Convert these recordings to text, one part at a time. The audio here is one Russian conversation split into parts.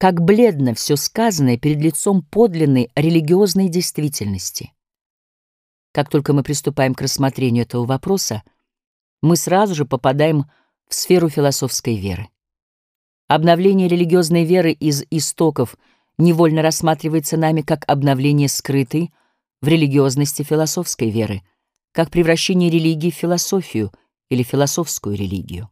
как бледно все сказанное перед лицом подлинной религиозной действительности. Как только мы приступаем к рассмотрению этого вопроса, мы сразу же попадаем в сферу философской веры. Обновление религиозной веры из истоков невольно рассматривается нами как обновление скрытой в религиозности философской веры, как превращение религии в философию или философскую религию.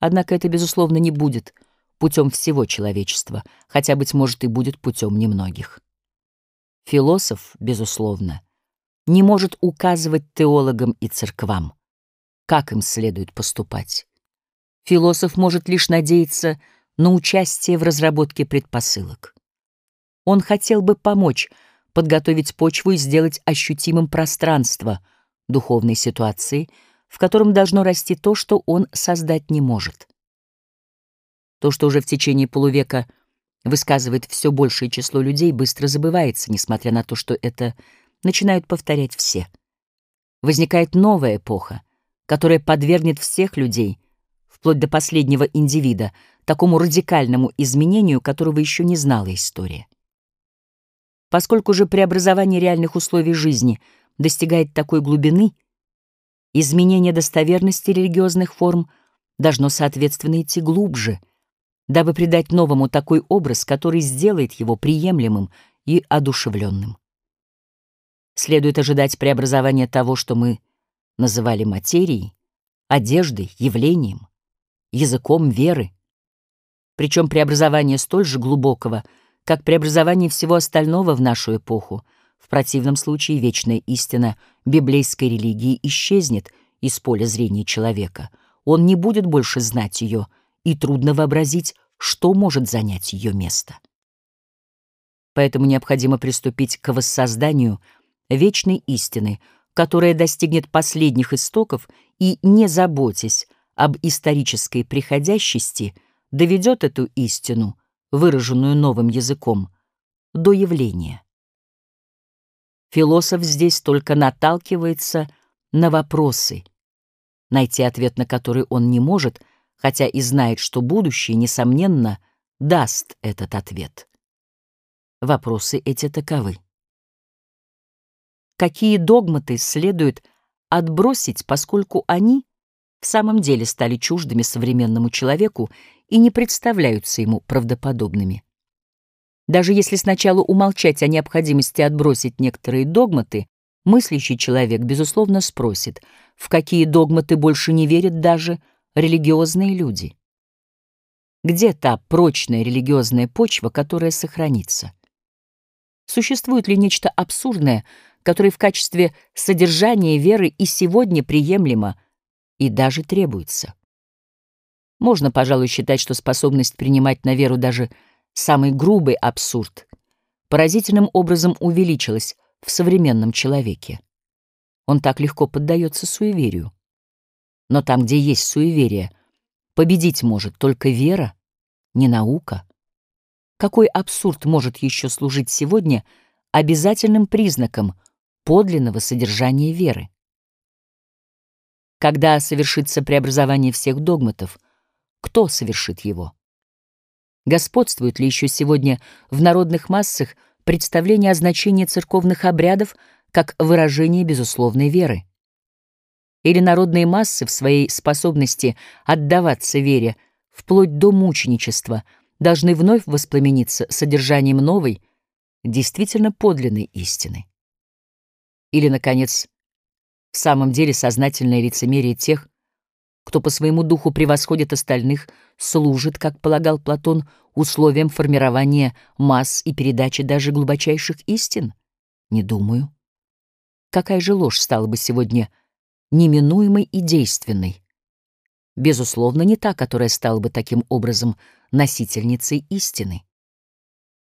Однако это, безусловно, не будет путем всего человечества, хотя, быть может, и будет путем немногих. Философ, безусловно, не может указывать теологам и церквам, как им следует поступать. Философ может лишь надеяться на участие в разработке предпосылок. Он хотел бы помочь подготовить почву и сделать ощутимым пространство духовной ситуации, в котором должно расти то, что он создать не может. То, что уже в течение полувека высказывает все большее число людей, быстро забывается, несмотря на то, что это начинают повторять все. Возникает новая эпоха, которая подвергнет всех людей, вплоть до последнего индивида, такому радикальному изменению, которого еще не знала история. Поскольку же преобразование реальных условий жизни достигает такой глубины, изменение достоверности религиозных форм должно соответственно идти глубже, дабы придать новому такой образ, который сделает его приемлемым и одушевленным. Следует ожидать преобразования того, что мы называли материей, одеждой, явлением, языком веры. Причем преобразование столь же глубокого, как преобразование всего остального в нашу эпоху. В противном случае вечная истина библейской религии исчезнет из поля зрения человека. Он не будет больше знать ее, и трудно вообразить, что может занять ее место. Поэтому необходимо приступить к воссозданию – вечной истины, которая достигнет последних истоков и, не заботясь об исторической приходящести, доведет эту истину, выраженную новым языком, до явления. Философ здесь только наталкивается на вопросы, найти ответ на который он не может, хотя и знает, что будущее, несомненно, даст этот ответ. Вопросы эти таковы какие догматы следует отбросить, поскольку они в самом деле стали чуждыми современному человеку и не представляются ему правдоподобными. Даже если сначала умолчать о необходимости отбросить некоторые догматы, мыслящий человек, безусловно, спросит, в какие догматы больше не верят даже религиозные люди. Где та прочная религиозная почва, которая сохранится? Существует ли нечто абсурдное, которое в качестве содержания веры и сегодня приемлемо и даже требуется? Можно, пожалуй, считать, что способность принимать на веру даже самый грубый абсурд поразительным образом увеличилась в современном человеке. Он так легко поддается суеверию. Но там, где есть суеверие, победить может только вера, не наука. Какой абсурд может еще служить сегодня обязательным признаком подлинного содержания веры? Когда совершится преобразование всех догматов, кто совершит его? Господствует ли еще сегодня в народных массах представление о значении церковных обрядов как выражение безусловной веры? Или народные массы в своей способности отдаваться вере вплоть до мученичества – должны вновь воспламениться содержанием новой, действительно подлинной истины. Или, наконец, в самом деле сознательное лицемерие тех, кто по своему духу превосходит остальных, служит, как полагал Платон, условием формирования масс и передачи даже глубочайших истин? Не думаю. Какая же ложь стала бы сегодня неминуемой и действенной? Безусловно, не та, которая стала бы таким образом носительницей истины.